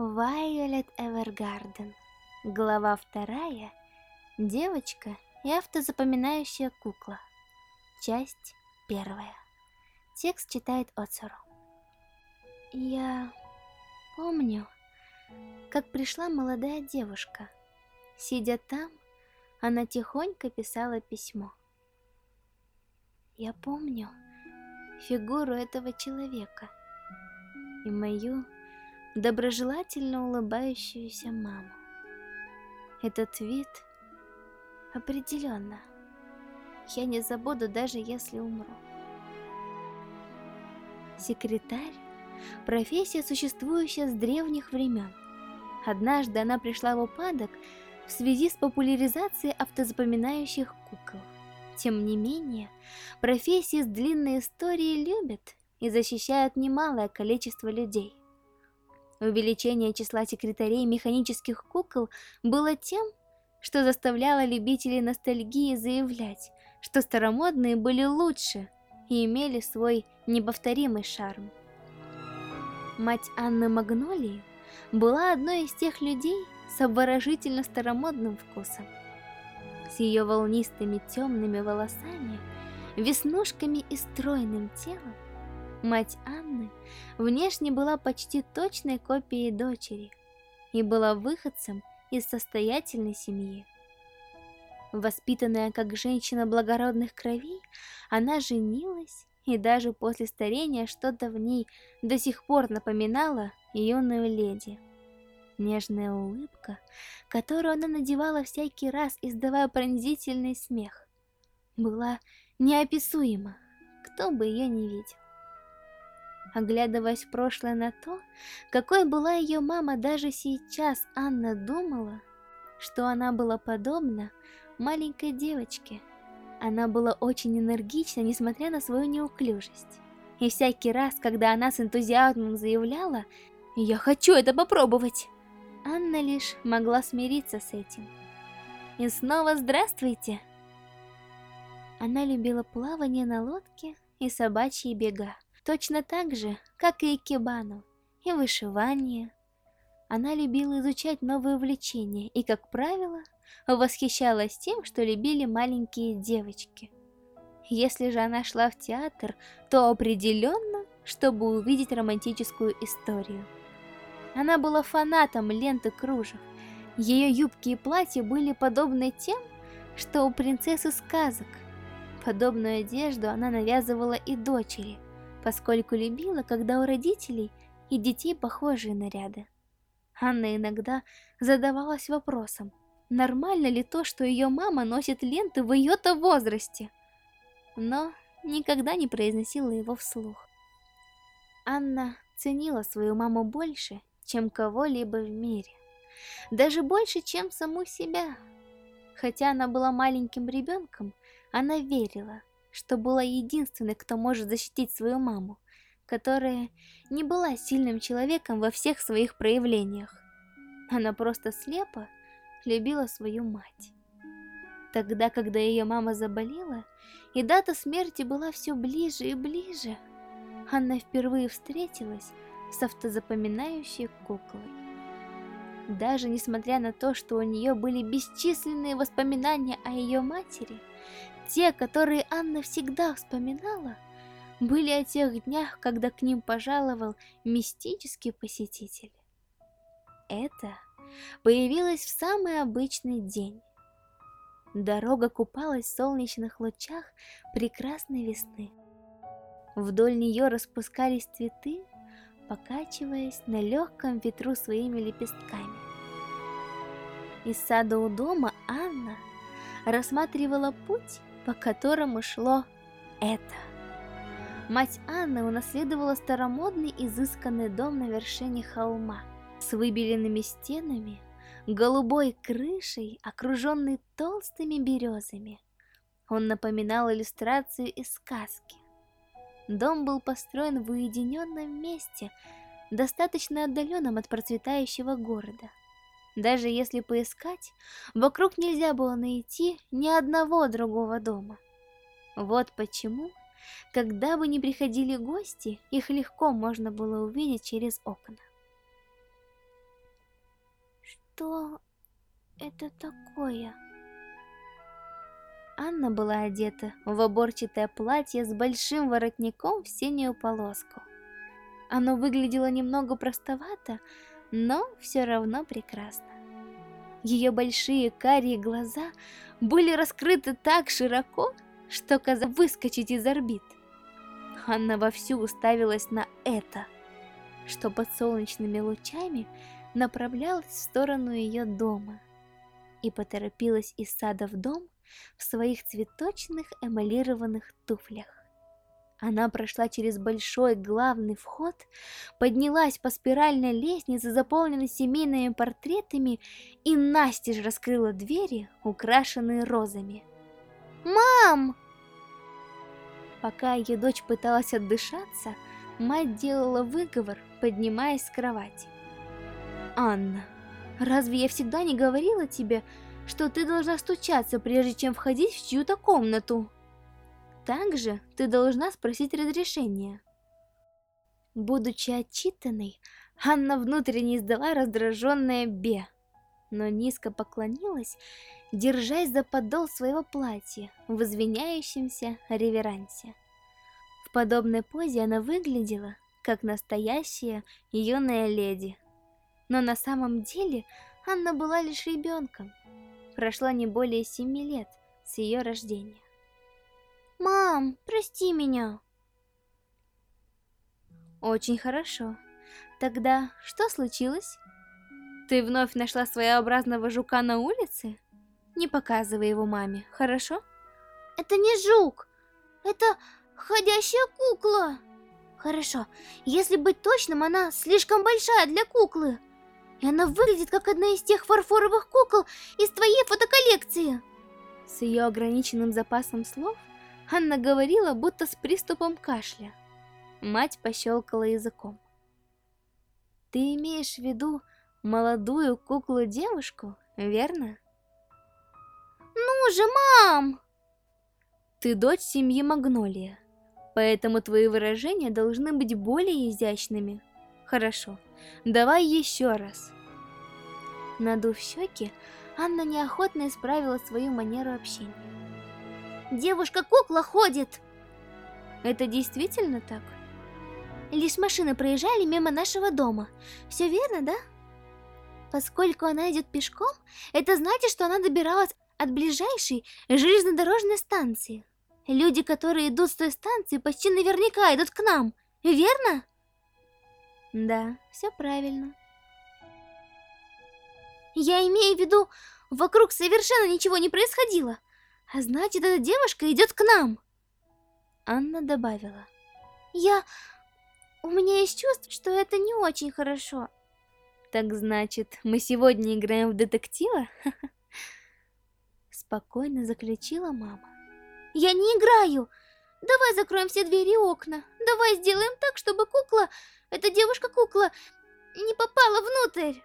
Вайолет Эвергарден. Глава вторая. Девочка и автозапоминающая кукла. Часть первая. Текст читает Оцеру. Я помню, как пришла молодая девушка. Сидя там, она тихонько писала письмо. Я помню фигуру этого человека и мою доброжелательно улыбающуюся маму. Этот вид определенно я не забуду, даже если умру. Секретарь – профессия, существующая с древних времен. Однажды она пришла в упадок в связи с популяризацией автозапоминающих кукол. Тем не менее, профессии с длинной историей любят и защищают немалое количество людей. Увеличение числа секретарей механических кукол было тем, что заставляло любителей ностальгии заявлять, что старомодные были лучше и имели свой неповторимый шарм. Мать Анны Магнолии была одной из тех людей с обворожительно старомодным вкусом. С ее волнистыми темными волосами, веснушками и стройным телом, мать Анны внешне была почти точной копией дочери и была выходцем из состоятельной семьи. Воспитанная как женщина благородных кровей, она женилась, и даже после старения что-то в ней до сих пор напоминало юную леди. Нежная улыбка, которую она надевала всякий раз, издавая пронзительный смех, была неописуема, кто бы ее не видел. Оглядываясь в прошлое на то, какой была ее мама даже сейчас, Анна думала, что она была подобна маленькой девочке. Она была очень энергична, несмотря на свою неуклюжесть. И всякий раз, когда она с энтузиазмом заявляла «Я хочу это попробовать!», Анна лишь могла смириться с этим. И снова здравствуйте! Она любила плавание на лодке и собачьи бега, точно так же, как и Икебану, и вышивание. Она любила изучать новые увлечения и, как правило, восхищалась тем, что любили маленькие девочки. Если же она шла в театр, то определенно, чтобы увидеть романтическую историю. Она была фанатом ленты кружев. Ее юбки и платья были подобны тем, что у принцессы сказок. Подобную одежду она навязывала и дочери, поскольку любила, когда у родителей и детей похожие наряды. Анна иногда задавалась вопросом, нормально ли то, что ее мама носит ленты в ее-то возрасте, но никогда не произносила его вслух. Анна ценила свою маму больше, чем кого-либо в мире, даже больше, чем саму себя. Хотя она была маленьким ребенком, она верила, что была единственной, кто может защитить свою маму, которая не была сильным человеком во всех своих проявлениях. Она просто слепо любила свою мать. Тогда, когда ее мама заболела, и дата смерти была все ближе и ближе, Анна впервые встретилась с автозапоминающей куклой. Даже несмотря на то, что у нее были бесчисленные воспоминания о ее матери, те, которые Анна всегда вспоминала, были о тех днях, когда к ним пожаловал мистический посетитель. Это появилось в самый обычный день. Дорога купалась в солнечных лучах прекрасной весны. Вдоль нее распускались цветы, покачиваясь на легком ветру своими лепестками. Из сада у дома Анна рассматривала путь, по которому шло это. Мать Анны унаследовала старомодный изысканный дом на вершине холма с выбеленными стенами, голубой крышей, окруженный толстыми березами. Он напоминал иллюстрацию из сказки. Дом был построен в уединенном месте, достаточно отдаленном от процветающего города. Даже если поискать, вокруг нельзя было найти ни одного другого дома. Вот почему, когда бы ни приходили гости, их легко можно было увидеть через окна. Что это такое? Анна была одета в оборчатое платье с большим воротником в синюю полоску. Оно выглядело немного простовато, но все равно прекрасно. Ее большие карие глаза были раскрыты так широко, что казалось выскочить из орбит. Анна вовсю уставилась на это, что под солнечными лучами направлялось в сторону ее дома, и поторопилась из сада в дом в своих цветочных эмалированных туфлях. Она прошла через большой главный вход, поднялась по спиральной лестнице, заполненной семейными портретами, и настежь раскрыла двери, украшенные розами. «Мам!» Пока ее дочь пыталась отдышаться, мать делала выговор, поднимаясь с кровати. «Анна, разве я всегда не говорила тебе, что ты должна стучаться, прежде чем входить в чью-то комнату?» Также ты должна спросить разрешения. Будучи отчитанной, Анна внутренне издала раздраженное «бе», но низко поклонилась, держась за подол своего платья в извиняющемся реверансе. В подобной позе она выглядела, как настоящая юная леди. Но на самом деле Анна была лишь ребенком. Прошло не более семи лет с ее рождения. Мам, прости меня. Очень хорошо. Тогда что случилось? Ты вновь нашла своеобразного жука на улице? Не показывай его маме, хорошо? Это не жук. Это ходящая кукла. Хорошо. Если быть точным, она слишком большая для куклы. И она выглядит как одна из тех фарфоровых кукол из твоей фотоколлекции. С ее ограниченным запасом слов Анна говорила, будто с приступом кашля. Мать пощелкала языком. Ты имеешь в виду молодую куклу-девушку, верно? Ну же, мам! Ты дочь семьи Магнолия, поэтому твои выражения должны быть более изящными. Хорошо, давай еще раз. Надув щеки, Анна неохотно исправила свою манеру общения. Девушка-кукла ходит. Это действительно так? Лишь машины проезжали мимо нашего дома. Все верно, да? Поскольку она идет пешком, это значит, что она добиралась от ближайшей железнодорожной станции. Люди, которые идут с той станции, почти наверняка идут к нам, верно? Да, все правильно. Я имею в виду, вокруг совершенно ничего не происходило. А значит, эта девушка идет к нам. Анна добавила. Я... У меня есть чувство, что это не очень хорошо. Так значит, мы сегодня играем в детектива? Спокойно заключила мама. Я не играю. Давай закроем все двери и окна. Давай сделаем так, чтобы кукла, эта девушка-кукла, не попала внутрь.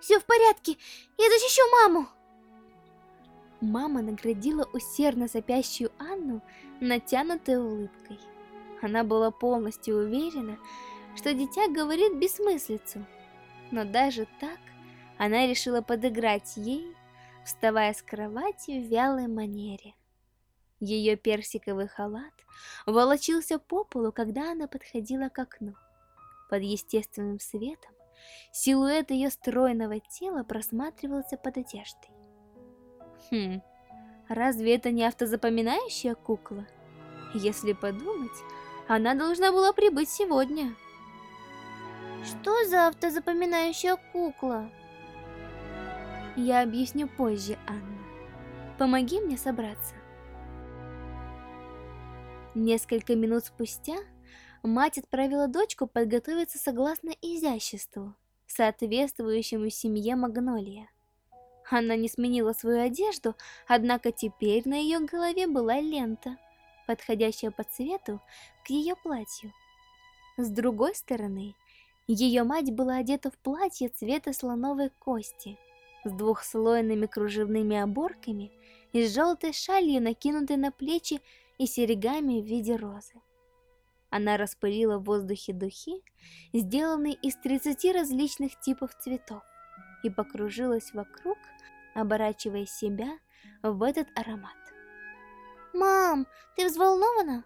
Все в порядке. Я защищу маму. Мама наградила усердно сопящую Анну натянутой улыбкой. Она была полностью уверена, что дитя говорит бессмыслицу. Но даже так она решила подыграть ей, вставая с кровати в вялой манере. Ее персиковый халат волочился по полу, когда она подходила к окну. Под естественным светом силуэт ее стройного тела просматривался под одеждой. Хм, разве это не автозапоминающая кукла? Если подумать, она должна была прибыть сегодня. Что за автозапоминающая кукла? Я объясню позже, Анна. Помоги мне собраться. Несколько минут спустя мать отправила дочку подготовиться согласно изяществу, соответствующему семье Магнолия. Она не сменила свою одежду, однако теперь на ее голове была лента, подходящая по цвету к ее платью. С другой стороны, ее мать была одета в платье цвета слоновой кости, с двухслойными кружевными оборками и с желтой шалью, накинутой на плечи и серьгами в виде розы. Она распылила в воздухе духи, сделанные из 30 различных типов цветов и покружилась вокруг, оборачивая себя в этот аромат. «Мам, ты взволнована?»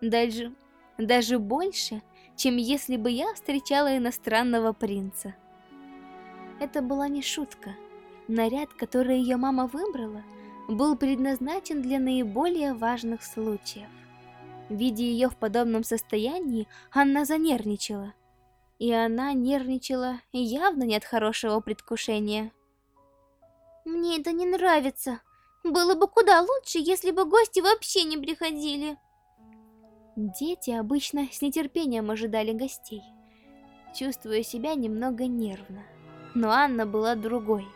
Даже, даже больше, чем если бы я встречала иностранного принца. Это была не шутка. Наряд, который ее мама выбрала, был предназначен для наиболее важных случаев. Видя ее в подобном состоянии, Анна занервничала. И она нервничала явно не от хорошего предвкушения. «Мне это не нравится. Было бы куда лучше, если бы гости вообще не приходили». Дети обычно с нетерпением ожидали гостей, чувствуя себя немного нервно. Но Анна была другой.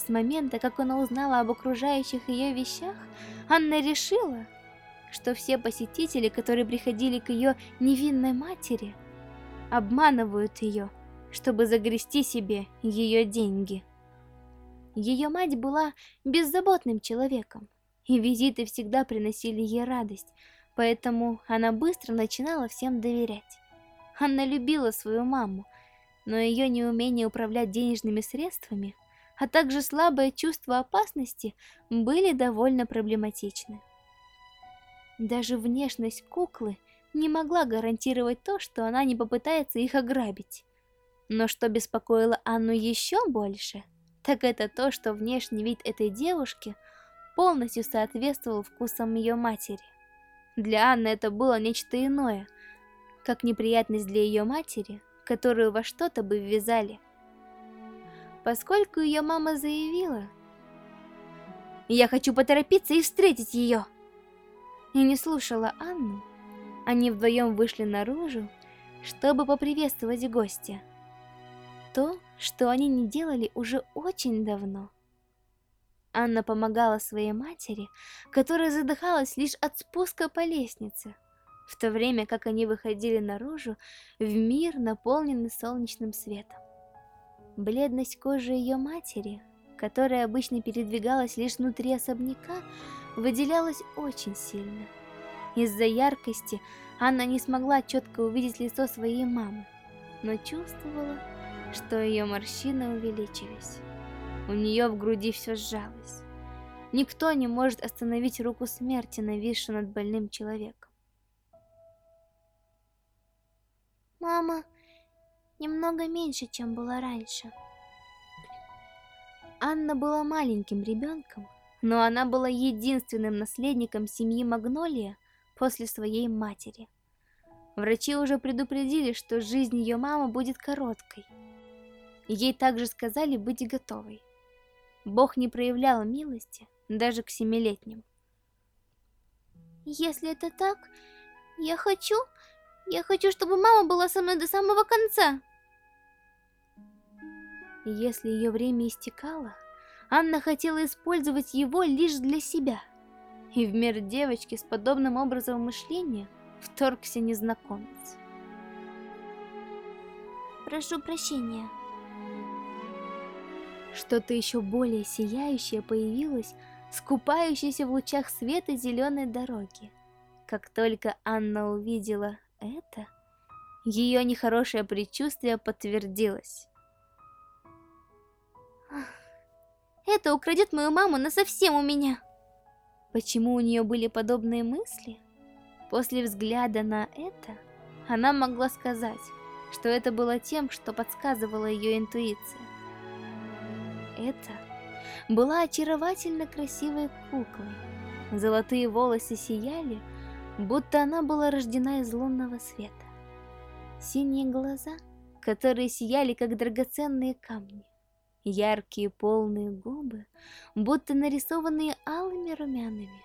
С момента, как она узнала об окружающих ее вещах, Анна решила, что все посетители, которые приходили к ее невинной матери, обманывают ее, чтобы загрести себе ее деньги. Ее мать была беззаботным человеком, и визиты всегда приносили ей радость, поэтому она быстро начинала всем доверять. Анна любила свою маму, но ее неумение управлять денежными средствами, а также слабое чувство опасности были довольно проблематичны. Даже внешность куклы не могла гарантировать то, что она не попытается их ограбить. Но что беспокоило Анну еще больше, так это то, что внешний вид этой девушки полностью соответствовал вкусам ее матери. Для Анны это было нечто иное, как неприятность для ее матери, которую во что-то бы ввязали. Поскольку ее мама заявила, «Я хочу поторопиться и встретить ее!» И не слушала Анну, они вдвоем вышли наружу, чтобы поприветствовать гостя. То, что они не делали уже очень давно. Анна помогала своей матери, которая задыхалась лишь от спуска по лестнице, в то время как они выходили наружу в мир, наполненный солнечным светом. Бледность кожи ее матери, которая обычно передвигалась лишь внутри особняка, выделялась очень сильно. Из-за яркости Анна не смогла четко увидеть лицо своей мамы, но чувствовала, что ее морщины увеличились. У нее в груди все сжалось. Никто не может остановить руку смерти, нависшую над больным человеком. Мама немного меньше, чем была раньше. Анна была маленьким ребенком, но она была единственным наследником семьи Магнолия после своей матери. Врачи уже предупредили, что жизнь ее мамы будет короткой. Ей также сказали быть готовой. Бог не проявлял милости даже к семилетним. Если это так, я хочу... Я хочу, чтобы мама была со мной до самого конца. Если ее время истекало, Анна хотела использовать его лишь для себя. И в мир девочки с подобным образом мышления вторгся незнакомец. Прошу прощения. Что-то еще более сияющее появилось, скупающееся в лучах света зеленой дороги. Как только Анна увидела это, ее нехорошее предчувствие подтвердилось. Это украдет мою маму на совсем у меня. Почему у нее были подобные мысли? После взгляда на это, она могла сказать, что это было тем, что подсказывала ее интуиция. Это была очаровательно красивой куклой. Золотые волосы сияли, будто она была рождена из лунного света. Синие глаза, которые сияли, как драгоценные камни. Яркие полные губы, будто нарисованные алыми румянами.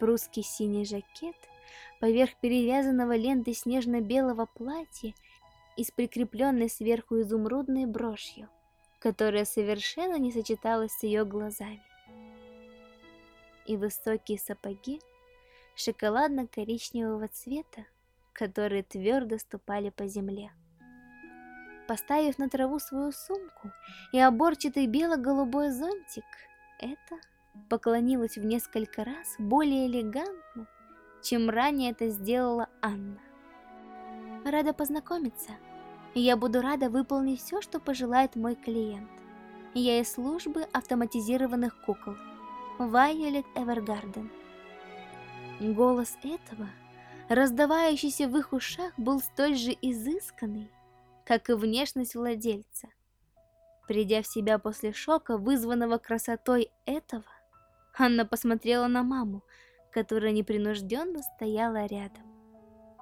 Прусский синий жакет поверх перевязанного лентой снежно-белого платья и с прикрепленной сверху изумрудной брошью которая совершенно не сочеталась с ее глазами. И высокие сапоги шоколадно-коричневого цвета, которые твердо ступали по земле. Поставив на траву свою сумку и оборчатый бело-голубой зонтик, это поклонилась в несколько раз более элегантно, чем ранее это сделала Анна. Рада познакомиться. Я буду рада выполнить все, что пожелает мой клиент. Я из службы автоматизированных кукол. Вайолет Эвергарден. Голос этого, раздавающийся в их ушах, был столь же изысканный, как и внешность владельца. Придя в себя после шока, вызванного красотой этого, Анна посмотрела на маму, которая непринужденно стояла рядом.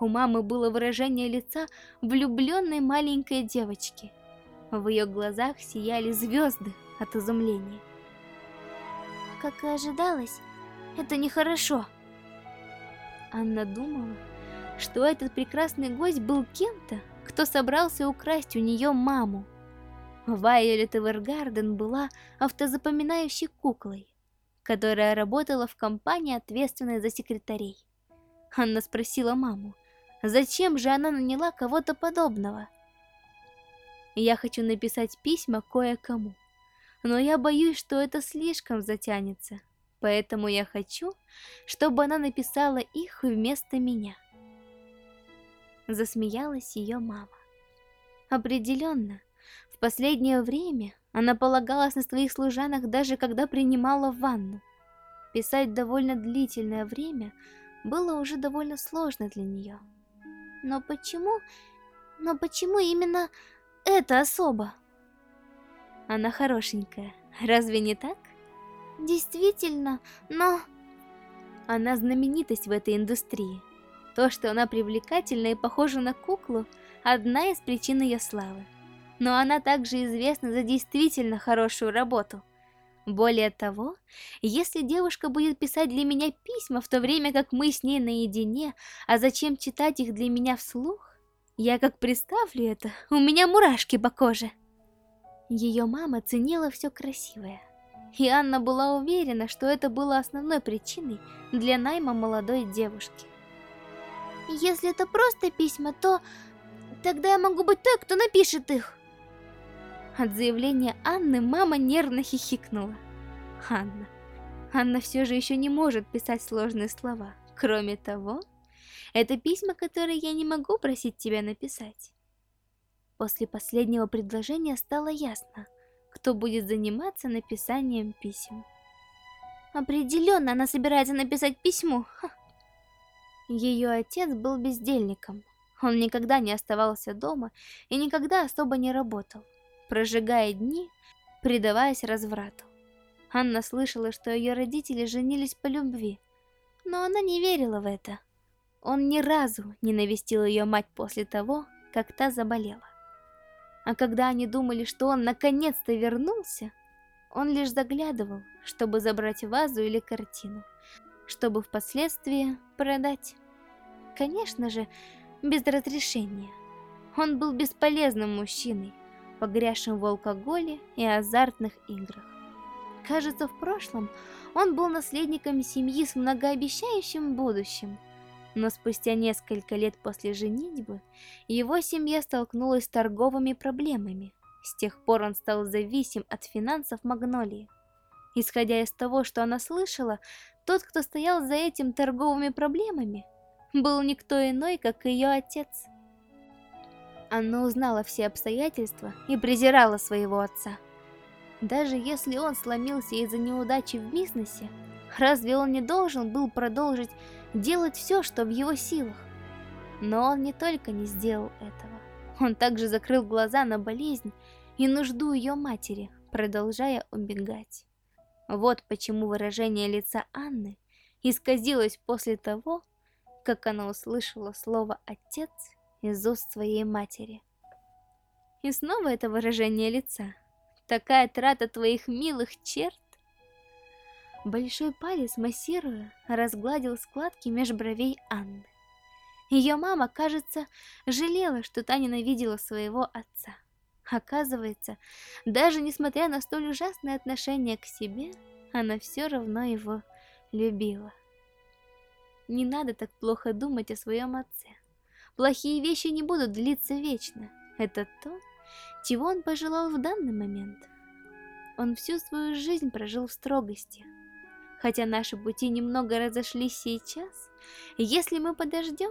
У мамы было выражение лица влюбленной маленькой девочки. В ее глазах сияли звезды от изумления. Как и ожидалось, это нехорошо. Анна думала, что этот прекрасный гость был кем-то, кто собрался украсть у нее маму. Вайолет Эвергарден была автозапоминающей куклой, которая работала в компании, ответственной за секретарей. Анна спросила маму, зачем же она наняла кого-то подобного? Я хочу написать письма кое-кому, но я боюсь, что это слишком затянется, поэтому я хочу, чтобы она написала их вместо меня. Засмеялась ее мама. Определенно, в последнее время она полагалась на своих служанок даже когда принимала ванну. Писать довольно длительное время было уже довольно сложно для нее. Но почему... Но почему именно это особо? Она хорошенькая, разве не так? Действительно, но... Она знаменитость в этой индустрии. То, что она привлекательна и похожа на куклу, одна из причин ее славы но она также известна за действительно хорошую работу. Более того, если девушка будет писать для меня письма в то время, как мы с ней наедине, а зачем читать их для меня вслух, я как представлю это, у меня мурашки по коже. Ее мама ценила все красивое, и Анна была уверена, что это было основной причиной для найма молодой девушки. Если это просто письма, то тогда я могу быть той, кто напишет их. От заявления Анны мама нервно хихикнула. Анна. Анна все же еще не может писать сложные слова. Кроме того, это письма, которые я не могу просить тебя написать. После последнего предложения стало ясно, кто будет заниматься написанием писем. Определенно она собирается написать письмо. Ха. Ее отец был бездельником. Он никогда не оставался дома и никогда особо не работал прожигая дни, предаваясь разврату. Анна слышала, что ее родители женились по любви, но она не верила в это. Он ни разу не навестил ее мать после того, как та заболела. А когда они думали, что он наконец-то вернулся, он лишь заглядывал, чтобы забрать вазу или картину, чтобы впоследствии продать. Конечно же, без разрешения. Он был бесполезным мужчиной, погрязшим в алкоголе и азартных играх. Кажется, в прошлом он был наследником семьи с многообещающим будущим. Но спустя несколько лет после женитьбы его семья столкнулась с торговыми проблемами. С тех пор он стал зависим от финансов Магнолии. Исходя из того, что она слышала, тот, кто стоял за этим торговыми проблемами, был никто иной, как ее отец. Анна узнала все обстоятельства и презирала своего отца. Даже если он сломился из-за неудачи в бизнесе, разве он не должен был продолжить делать все, что в его силах? Но он не только не сделал этого, он также закрыл глаза на болезнь и нужду ее матери, продолжая убегать. Вот почему выражение лица Анны исказилось после того, как она услышала слово «отец» из уст своей матери. И снова это выражение лица. Такая трата твоих милых черт. Большой палец, массируя, разгладил складки меж бровей Анны. Ее мама, кажется, жалела, что та ненавидела своего отца. Оказывается, даже несмотря на столь ужасное отношение к себе, она все равно его любила. Не надо так плохо думать о своем отце. Плохие вещи не будут длиться вечно. Это то, чего он пожелал в данный момент. Он всю свою жизнь прожил в строгости. Хотя наши пути немного разошлись сейчас, если мы подождем,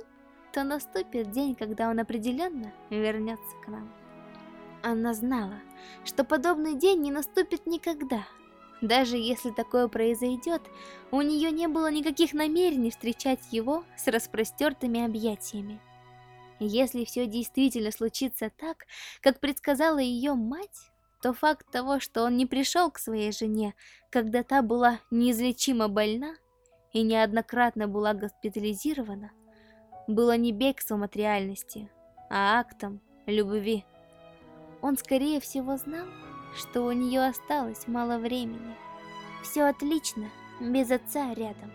то наступит день, когда он определенно вернется к нам. Она знала, что подобный день не наступит никогда. Даже если такое произойдет, у нее не было никаких намерений встречать его с распростертыми объятиями. Если все действительно случится так, как предсказала ее мать, то факт того, что он не пришел к своей жене, когда та была неизлечимо больна и неоднократно была госпитализирована, было не бегством от реальности, а актом любви. Он, скорее всего, знал, что у нее осталось мало времени. Все отлично, без отца рядом.